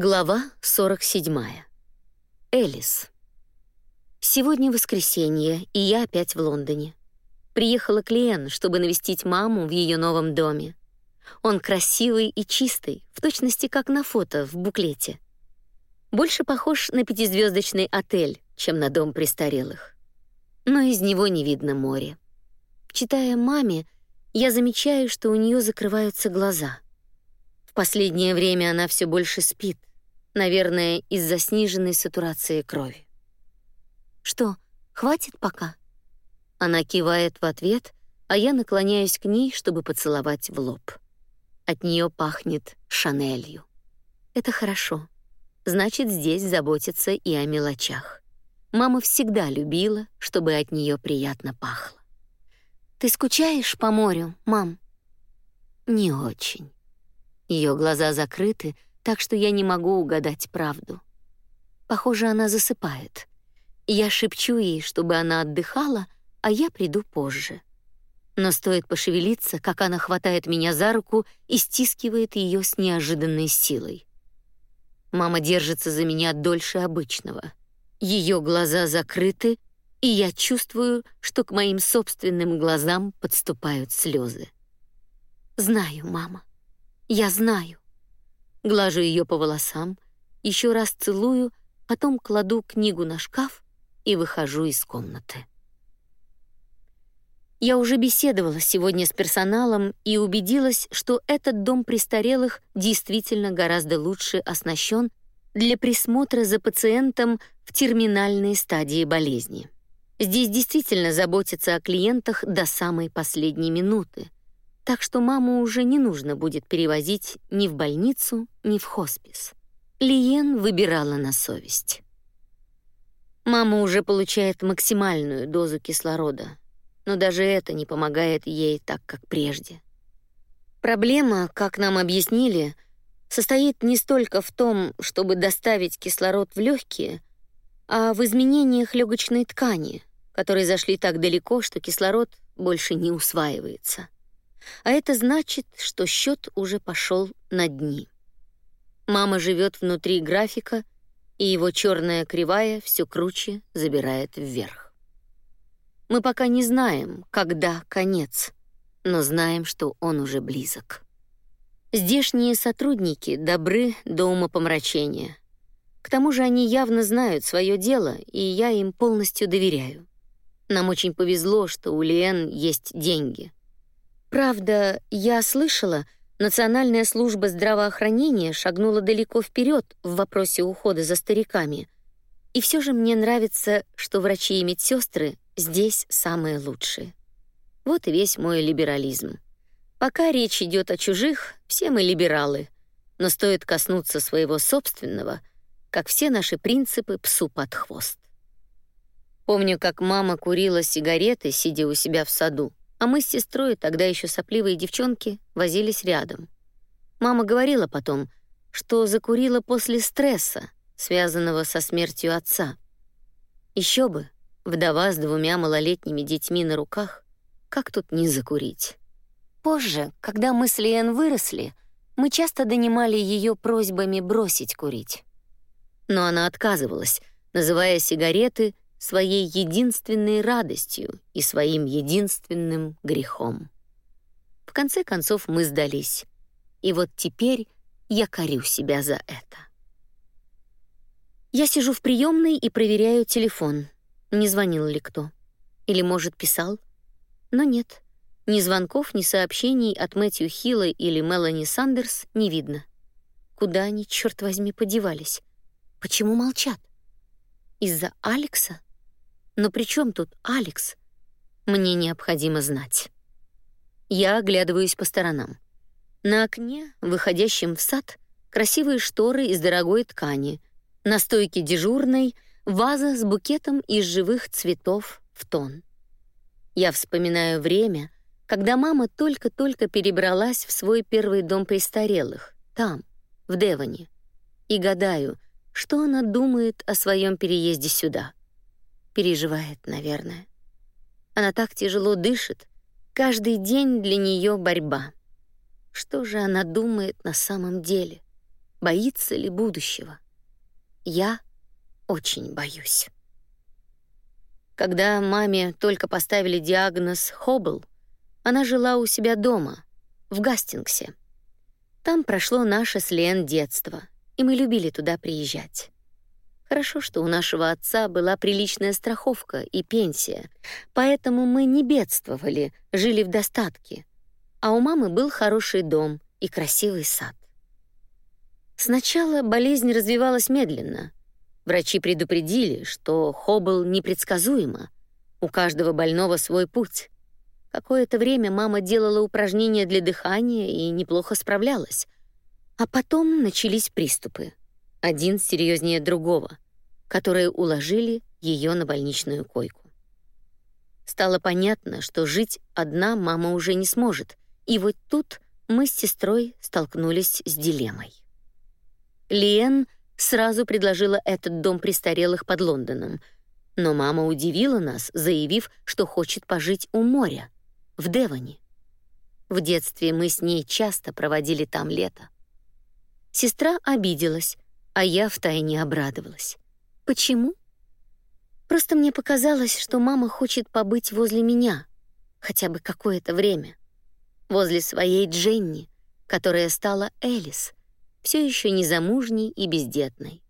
Глава 47. Элис. Сегодня воскресенье, и я опять в Лондоне. Приехала клиент, чтобы навестить маму в ее новом доме. Он красивый и чистый, в точности как на фото в буклете. Больше похож на пятизвездочный отель, чем на дом престарелых. Но из него не видно море. Читая маме, я замечаю, что у нее закрываются глаза — последнее время она все больше спит, наверное, из-за сниженной сатурации крови. Что, хватит пока? Она кивает в ответ, а я наклоняюсь к ней, чтобы поцеловать в лоб. От нее пахнет шанелью. Это хорошо. Значит, здесь заботятся и о мелочах. Мама всегда любила, чтобы от нее приятно пахло. Ты скучаешь по морю, мам? Не очень. Ее глаза закрыты, так что я не могу угадать правду. Похоже, она засыпает. Я шепчу ей, чтобы она отдыхала, а я приду позже. Но стоит пошевелиться, как она хватает меня за руку и стискивает ее с неожиданной силой. Мама держится за меня дольше обычного. Ее глаза закрыты, и я чувствую, что к моим собственным глазам подступают слезы. Знаю, мама. Я знаю. Глажу ее по волосам, еще раз целую, потом кладу книгу на шкаф и выхожу из комнаты. Я уже беседовала сегодня с персоналом и убедилась, что этот дом престарелых действительно гораздо лучше оснащен для присмотра за пациентом в терминальной стадии болезни. Здесь действительно заботятся о клиентах до самой последней минуты, так что маму уже не нужно будет перевозить ни в больницу, ни в хоспис. Лиен выбирала на совесть. Мама уже получает максимальную дозу кислорода, но даже это не помогает ей так, как прежде. Проблема, как нам объяснили, состоит не столько в том, чтобы доставить кислород в легкие, а в изменениях легочной ткани, которые зашли так далеко, что кислород больше не усваивается а это значит, что счет уже пошел на дни. Мама живет внутри графика, и его черная кривая все круче забирает вверх. Мы пока не знаем, когда конец, но знаем, что он уже близок. Здешние сотрудники добры до умопомрачения. К тому же они явно знают свое дело, и я им полностью доверяю. Нам очень повезло, что у Лиэн есть деньги — Правда, я слышала, Национальная служба здравоохранения шагнула далеко вперед в вопросе ухода за стариками. И все же мне нравится, что врачи и медсестры здесь самые лучшие. Вот и весь мой либерализм. Пока речь идет о чужих, все мы либералы, но стоит коснуться своего собственного, как все наши принципы псу под хвост. Помню, как мама курила сигареты, сидя у себя в саду а мы с сестрой, тогда еще сопливые девчонки, возились рядом. Мама говорила потом, что закурила после стресса, связанного со смертью отца. Еще бы, вдова с двумя малолетними детьми на руках, как тут не закурить? Позже, когда мы с Лиэн выросли, мы часто донимали ее просьбами бросить курить. Но она отказывалась, называя сигареты своей единственной радостью и своим единственным грехом. В конце концов мы сдались. И вот теперь я корю себя за это. Я сижу в приемной и проверяю телефон. Не звонил ли кто? Или, может, писал? Но нет. Ни звонков, ни сообщений от Мэтью Хилла или Мелани Сандерс не видно. Куда они, черт возьми, подевались? Почему молчат? Из-за Алекса? Но при чем тут Алекс? Мне необходимо знать. Я оглядываюсь по сторонам. На окне, выходящем в сад, красивые шторы из дорогой ткани. На стойке дежурной ваза с букетом из живых цветов в тон. Я вспоминаю время, когда мама только-только перебралась в свой первый дом престарелых, там, в Девоне, и гадаю, что она думает о своем переезде сюда переживает, наверное. Она так тяжело дышит. Каждый день для нее борьба. Что же она думает на самом деле? боится ли будущего. Я очень боюсь. Когда маме только поставили диагноз Хоббл, она жила у себя дома, в Гастингсе. Там прошло наше с Лен детство, и мы любили туда приезжать. Хорошо, что у нашего отца была приличная страховка и пенсия, поэтому мы не бедствовали, жили в достатке. А у мамы был хороший дом и красивый сад. Сначала болезнь развивалась медленно. Врачи предупредили, что Хоббл непредсказуемо. У каждого больного свой путь. Какое-то время мама делала упражнения для дыхания и неплохо справлялась. А потом начались приступы один серьезнее другого, которые уложили ее на больничную койку. Стало понятно, что жить одна мама уже не сможет, и вот тут мы с сестрой столкнулись с дилеммой. Лиэн сразу предложила этот дом престарелых под Лондоном, но мама удивила нас, заявив, что хочет пожить у моря, в Девоне. В детстве мы с ней часто проводили там лето. Сестра обиделась, а я втайне обрадовалась. Почему? Просто мне показалось, что мама хочет побыть возле меня, хотя бы какое-то время. Возле своей Дженни, которая стала Элис, все еще незамужней и бездетной.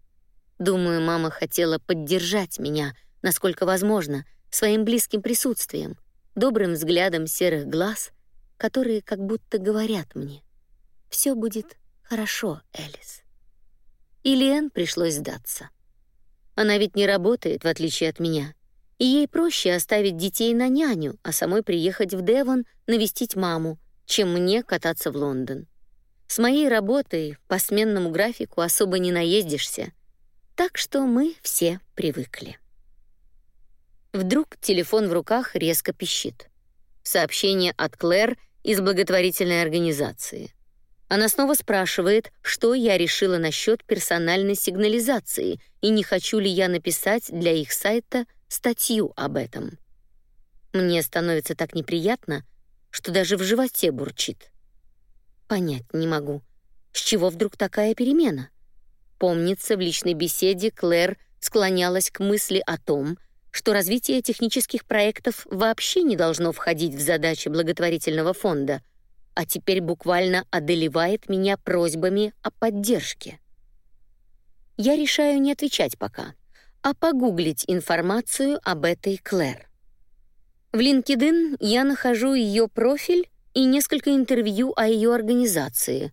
Думаю, мама хотела поддержать меня, насколько возможно, своим близким присутствием, добрым взглядом серых глаз, которые как будто говорят мне: все будет хорошо, Элис. И Лиэн пришлось сдаться. Она ведь не работает, в отличие от меня, и ей проще оставить детей на няню, а самой приехать в Девон навестить маму, чем мне кататься в Лондон. С моей работой по сменному графику особо не наездишься, так что мы все привыкли. Вдруг телефон в руках резко пищит. Сообщение от Клэр из благотворительной организации. Она снова спрашивает, что я решила насчет персональной сигнализации и не хочу ли я написать для их сайта статью об этом. Мне становится так неприятно, что даже в животе бурчит. Понять не могу, с чего вдруг такая перемена. Помнится, в личной беседе Клэр склонялась к мысли о том, что развитие технических проектов вообще не должно входить в задачи благотворительного фонда — а теперь буквально одолевает меня просьбами о поддержке. Я решаю не отвечать пока, а погуглить информацию об этой Клэр. В LinkedIn я нахожу ее профиль и несколько интервью о ее организации.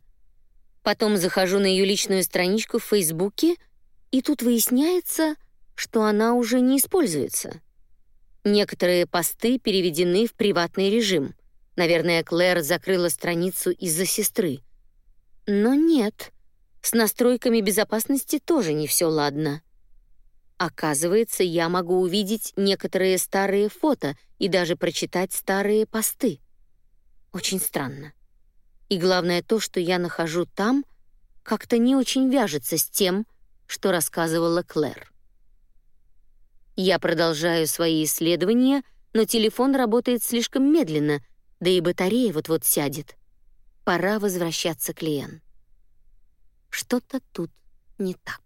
Потом захожу на ее личную страничку в Фейсбуке, и тут выясняется, что она уже не используется. Некоторые посты переведены в приватный режим — Наверное, Клэр закрыла страницу из-за сестры. Но нет, с настройками безопасности тоже не все ладно. Оказывается, я могу увидеть некоторые старые фото и даже прочитать старые посты. Очень странно. И главное то, что я нахожу там, как-то не очень вяжется с тем, что рассказывала Клэр. Я продолжаю свои исследования, но телефон работает слишком медленно — да и батарея вот-вот сядет. Пора возвращаться к Лиэн. Что-то тут не так.